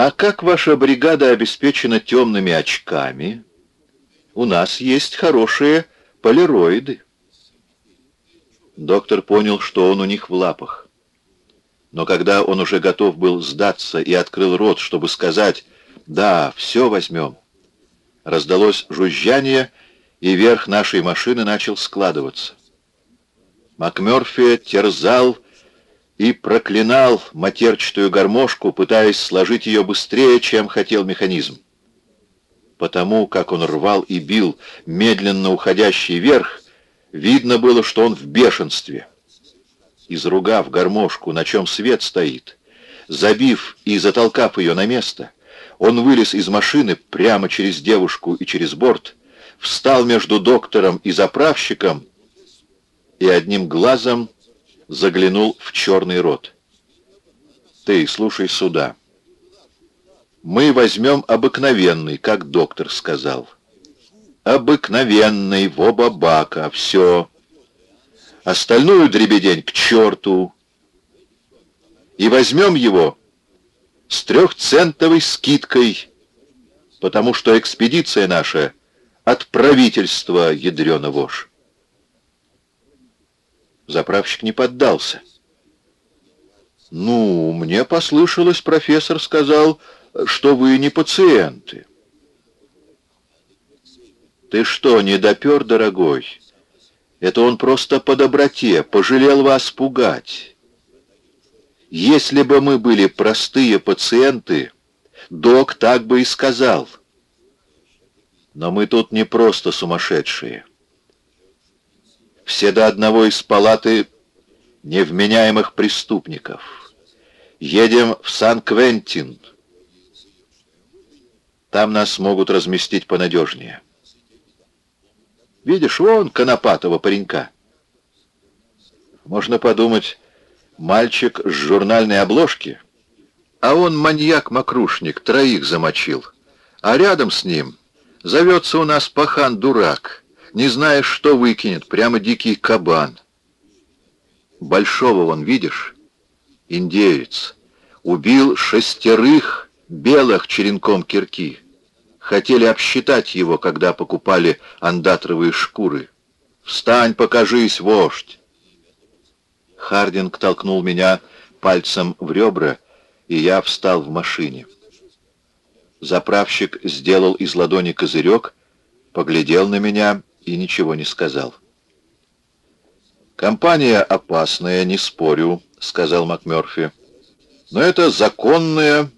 «А как ваша бригада обеспечена темными очками? У нас есть хорошие полироиды». Доктор понял, что он у них в лапах. Но когда он уже готов был сдаться и открыл рот, чтобы сказать «Да, все возьмем», раздалось жужжание, и верх нашей машины начал складываться. МакМёрфи терзал и проклинал матерчатую гармошку, пытаясь сложить ее быстрее, чем хотел механизм. Потому как он рвал и бил медленно уходящий вверх, видно было, что он в бешенстве. Изругав гармошку, на чем свет стоит, забив и затолкав ее на место, он вылез из машины прямо через девушку и через борт, встал между доктором и заправщиком и одним глазом заглянул в черный рот. «Ты, слушай сюда. Мы возьмем обыкновенный, как доктор сказал. Обыкновенный, в оба бака, все. Остальную дребедень к черту. И возьмем его с трехцентовой скидкой, потому что экспедиция наша от правительства ядрена вошь. Заправщик не поддался. «Ну, мне послышалось, профессор сказал, что вы не пациенты». «Ты что, не допер, дорогой? Это он просто по доброте, пожалел вас пугать. Если бы мы были простые пациенты, док так бы и сказал. Но мы тут не просто сумасшедшие все до одного из палаты невменяемых преступников. Едем в Сан-Квентин. Там нас могут разместить понадежнее. Видишь, вон конопатого паренька. Можно подумать, мальчик с журнальной обложки, а он маньяк-мокрушник, троих замочил. А рядом с ним зовется у нас пахан-дурак — не знаешь, что выкинет, прямо дикий кабан. Большого вон, видишь? Индеец. Убил шестерых белых черенком кирки. Хотели обсчитать его, когда покупали андатровые шкуры. «Встань, покажись, вождь!» Хардинг толкнул меня пальцем в ребра, и я встал в машине. Заправщик сделал из ладони козырек, поглядел на меня и ничего не сказал. «Компания опасная, не спорю», — сказал МакМёрфи. «Но это законная,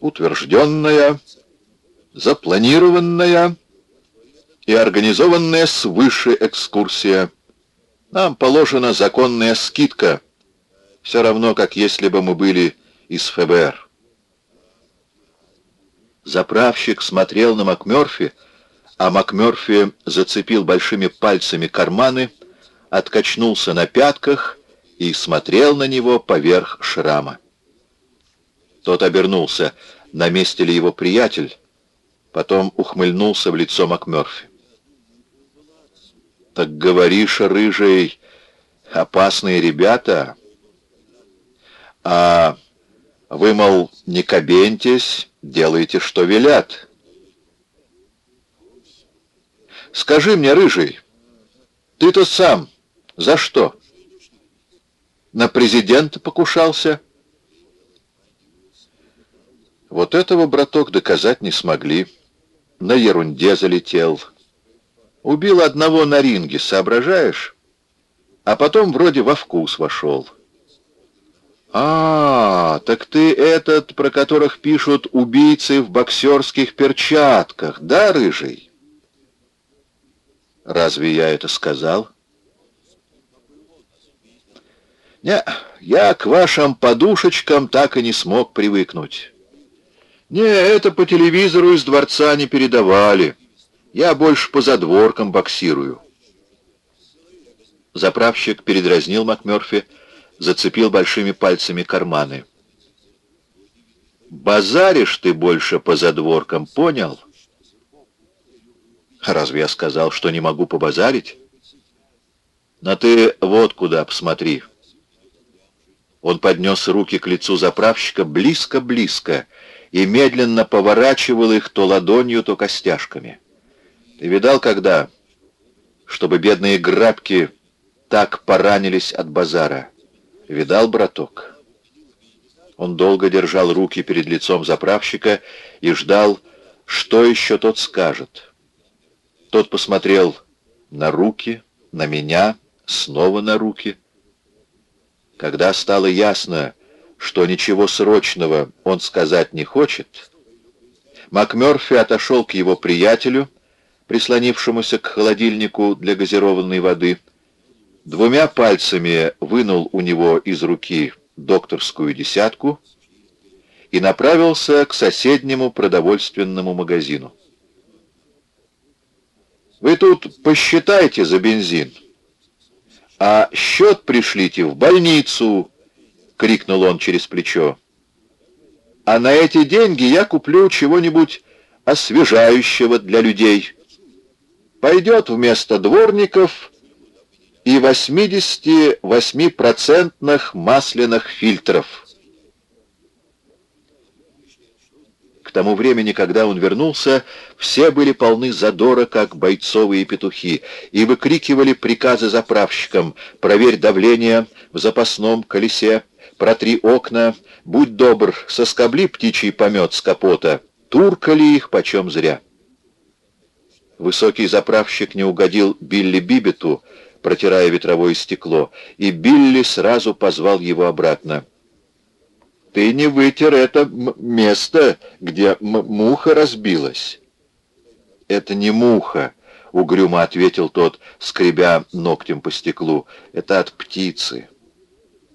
утвержденная, запланированная и организованная свыше экскурсия. Нам положена законная скидка, все равно, как если бы мы были из ФБР». Заправщик смотрел на МакМёрфи, а МакМёрфи зацепил большими пальцами карманы, откачнулся на пятках и смотрел на него поверх шрама. Тот обернулся, на месте ли его приятель, потом ухмыльнулся в лицо МакМёрфи. «Так говоришь, рыжий, опасные ребята, а вы, мол, не кабентесь, делаете, что велят». Скажи мне, рыжий, ты-то сам за что? На президента покушался? Вот этого, браток, доказать не смогли. На ерунде залетел. Убил одного на ринге, соображаешь? А потом вроде во вкус вошел. «А, так ты этот, про которых пишут убийцы в боксерских перчатках, да, рыжий?» Разве я это сказал? Не, я к вашим подушечкам так и не смог привыкнуть. Не, это по телевизору из дворца не передавали. Я больше по задворкам боксирую. Заправщик передразнил МакМёрфи, зацепил большими пальцами карманы. «Базаришь ты больше по задворкам, понял?» Разве я сказал, что не могу побазарить? Но ты вот куда посмотри. Он поднес руки к лицу заправщика близко-близко и медленно поворачивал их то ладонью, то костяшками. Ты видал, когда, чтобы бедные грабки так поранились от базара? Видал, браток? Он долго держал руки перед лицом заправщика и ждал, что еще тот скажет. Тот посмотрел на руки, на меня, снова на руки. Когда стало ясно, что ничего срочного он сказать не хочет, МакМёрфи отошел к его приятелю, прислонившемуся к холодильнику для газированной воды, двумя пальцами вынул у него из руки докторскую десятку и направился к соседнему продовольственному магазину. «Вы тут посчитайте за бензин, а счет пришлите в больницу», — крикнул он через плечо. «А на эти деньги я куплю чего-нибудь освежающего для людей. Пойдет вместо дворников и 88% масляных фильтров. К тому времени, когда он вернулся, все были полны задора, как бойцовые петухи, и выкрикивали приказы заправщикам «Проверь давление в запасном колесе», «Протри окна», «Будь добр, соскобли птичий помет с капота», «Туркали их почем зря». Высокий заправщик не угодил Билли Бибету, протирая ветровое стекло, и Билли сразу позвал его обратно. «Ты не вытер это место, где муха разбилась». «Это не муха», — угрюмо ответил тот, скребя ногтем по стеклу. «Это от птицы».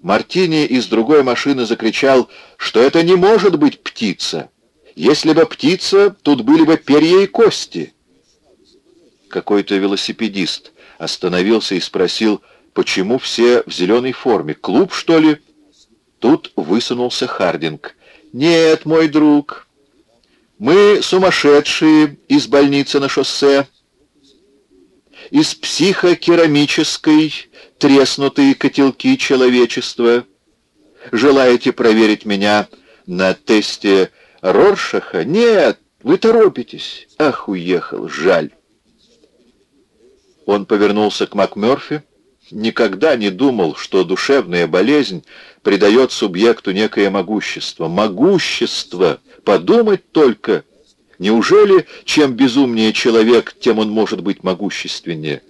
Мартини из другой машины закричал, что это не может быть птица. Если бы птица, тут были бы перья и кости. Какой-то велосипедист остановился и спросил, почему все в зеленой форме. Клуб, что ли? Тут высунулся Хардинг. «Нет, мой друг, мы сумасшедшие из больницы на шоссе, из психокерамической треснутые котелки человечества. Желаете проверить меня на тесте Роршаха? Нет, вы торопитесь. Ах, уехал, жаль». Он повернулся к МакМёрфи. Никогда не думал, что душевная болезнь придает субъекту некое могущество. Могущество! Подумать только! Неужели, чем безумнее человек, тем он может быть могущественнее?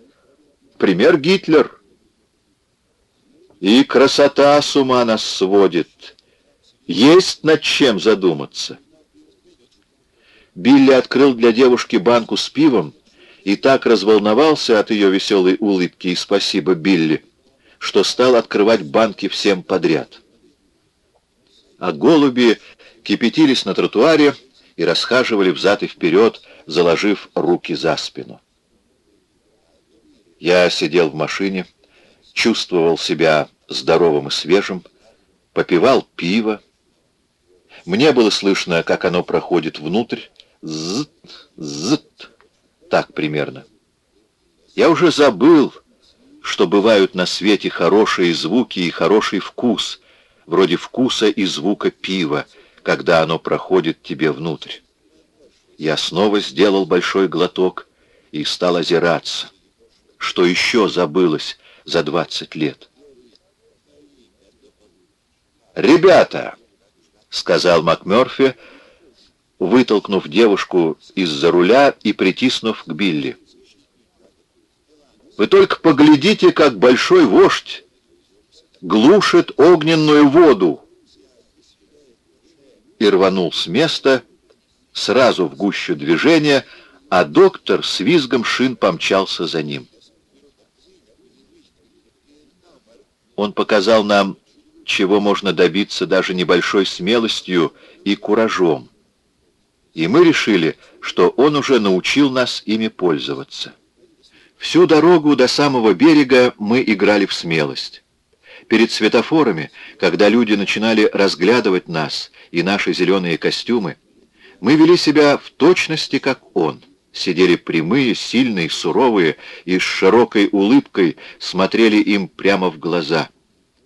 Пример Гитлер. И красота с ума нас сводит. Есть над чем задуматься. Билли открыл для девушки банку с пивом, и так разволновался от ее веселой улыбки и спасибо Билли, что стал открывать банки всем подряд. А голуби кипятились на тротуаре и расхаживали взад и вперед, заложив руки за спину. Я сидел в машине, чувствовал себя здоровым и свежим, попивал пиво. Мне было слышно, как оно проходит внутрь. Зт, зт так примерно. Я уже забыл, что бывают на свете хорошие звуки и хороший вкус, вроде вкуса и звука пива, когда оно проходит тебе внутрь. Я снова сделал большой глоток и стал озираться. Что еще забылось за двадцать лет? «Ребята!» — сказал МакМёрфи, — вытолкнув девушку из-за руля и притиснув к Билли. «Вы только поглядите, как большой вождь глушит огненную воду!» И рванул с места, сразу в гущу движения, а доктор с визгом шин помчался за ним. Он показал нам, чего можно добиться даже небольшой смелостью и куражом и мы решили, что он уже научил нас ими пользоваться. Всю дорогу до самого берега мы играли в смелость. Перед светофорами, когда люди начинали разглядывать нас и наши зеленые костюмы, мы вели себя в точности, как он. Сидели прямые, сильные, суровые и с широкой улыбкой смотрели им прямо в глаза,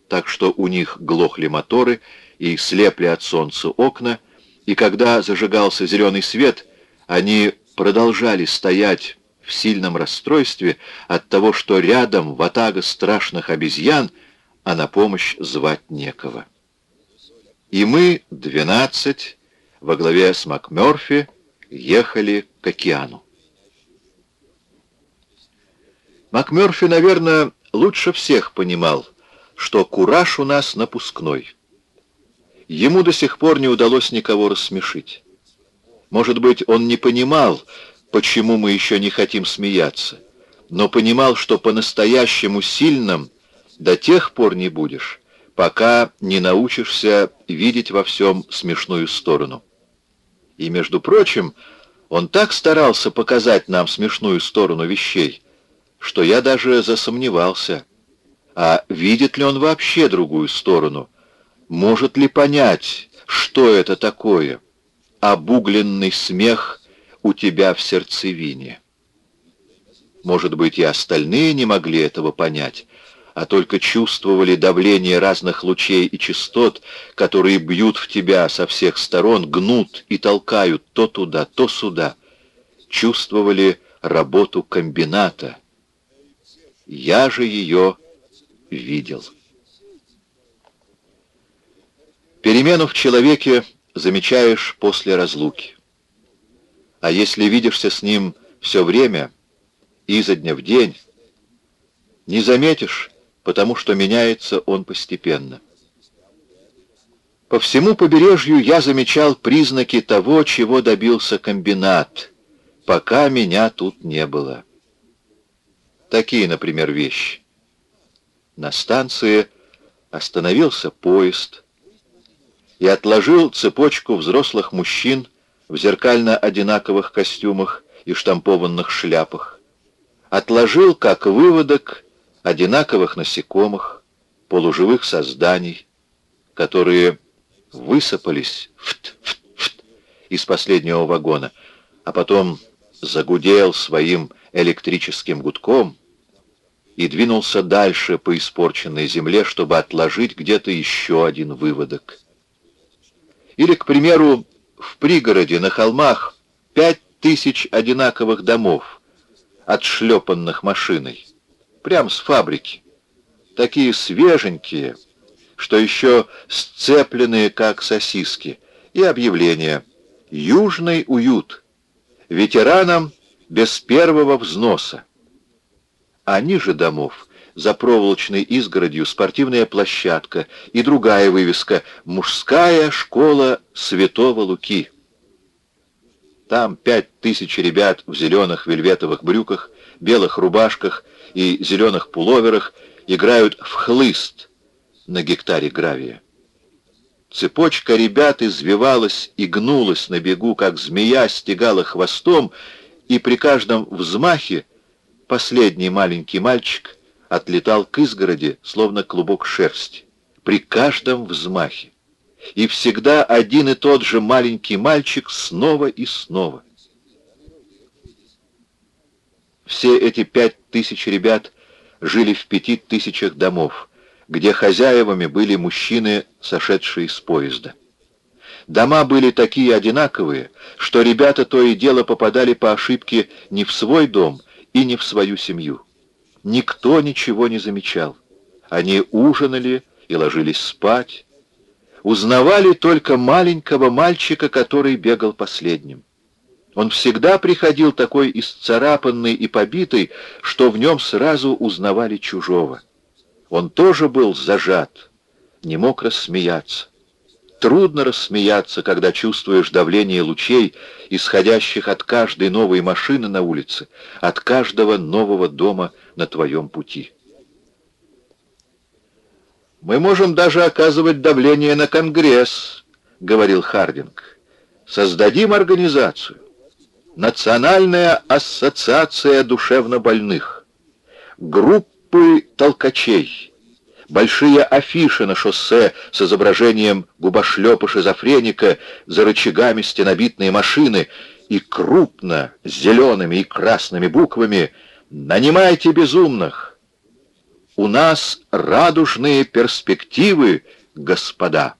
так что у них глохли моторы и слепли от солнца окна, И когда зажигался зеленый свет, они продолжали стоять в сильном расстройстве от того, что рядом ватага страшных обезьян, а на помощь звать некого. И мы, двенадцать, во главе с МакМёрфи, ехали к океану. МакМёрфи, наверное, лучше всех понимал, что кураж у нас напускной. Ему до сих пор не удалось никого рассмешить. Может быть, он не понимал, почему мы еще не хотим смеяться, но понимал, что по-настоящему сильным до тех пор не будешь, пока не научишься видеть во всем смешную сторону. И, между прочим, он так старался показать нам смешную сторону вещей, что я даже засомневался, а видит ли он вообще другую сторону, может ли понять, что это такое, обугленный смех у тебя в сердцевине. Может быть, и остальные не могли этого понять, а только чувствовали давление разных лучей и частот, которые бьют в тебя со всех сторон, гнут и толкают то туда, то сюда. Чувствовали работу комбината. Я же ее видел. Перемену в человеке замечаешь после разлуки. А если видишься с ним все время, изо дня в день, не заметишь, потому что меняется он постепенно. По всему побережью я замечал признаки того, чего добился комбинат, пока меня тут не было. Такие, например, вещи. На станции остановился поезд и отложил цепочку взрослых мужчин в зеркально одинаковых костюмах и штампованных шляпах. Отложил, как выводок, одинаковых насекомых, полуживых созданий, которые высыпались фт, фт, фт, из последнего вагона, а потом загудел своим электрическим гудком и двинулся дальше по испорченной земле, чтобы отложить где-то еще один выводок. Или, к примеру, в пригороде на холмах пять тысяч одинаковых домов, отшлепанных машиной, прям с фабрики. Такие свеженькие, что еще сцепленные, как сосиски, и объявление «Южный уют», ветеранам без первого взноса. А ниже домов за проволочной изгородью спортивная площадка и другая вывеска «Мужская школа Святого Луки». Там пять тысяч ребят в зеленых вельветовых брюках, белых рубашках и зеленых пуловерах играют в хлыст на гектаре гравия. Цепочка ребят извивалась и гнулась на бегу, как змея стегала хвостом, и при каждом взмахе последний маленький мальчик отлетал к изгороди, словно клубок шерсти, при каждом взмахе. И всегда один и тот же маленький мальчик снова и снова. Все эти пять тысяч ребят жили в пяти тысячах домов, где хозяевами были мужчины, сошедшие с поезда. Дома были такие одинаковые, что ребята то и дело попадали по ошибке не в свой дом и не в свою семью. Никто ничего не замечал. Они ужинали и ложились спать. Узнавали только маленького мальчика, который бегал последним. Он всегда приходил такой исцарапанный и побитый, что в нем сразу узнавали чужого. Он тоже был зажат, не мог рассмеяться. Трудно рассмеяться, когда чувствуешь давление лучей, исходящих от каждой новой машины на улице, от каждого нового дома на твоем пути. «Мы можем даже оказывать давление на Конгресс», — говорил Хардинг. «Создадим организацию. Национальная ассоциация душевнобольных. Группы толкачей» большие афиши на шоссе с изображением губошлепа-шизофреника за рычагами стенобитной машины и крупно, зелеными и красными буквами «Нанимайте безумных! У нас радужные перспективы, господа!»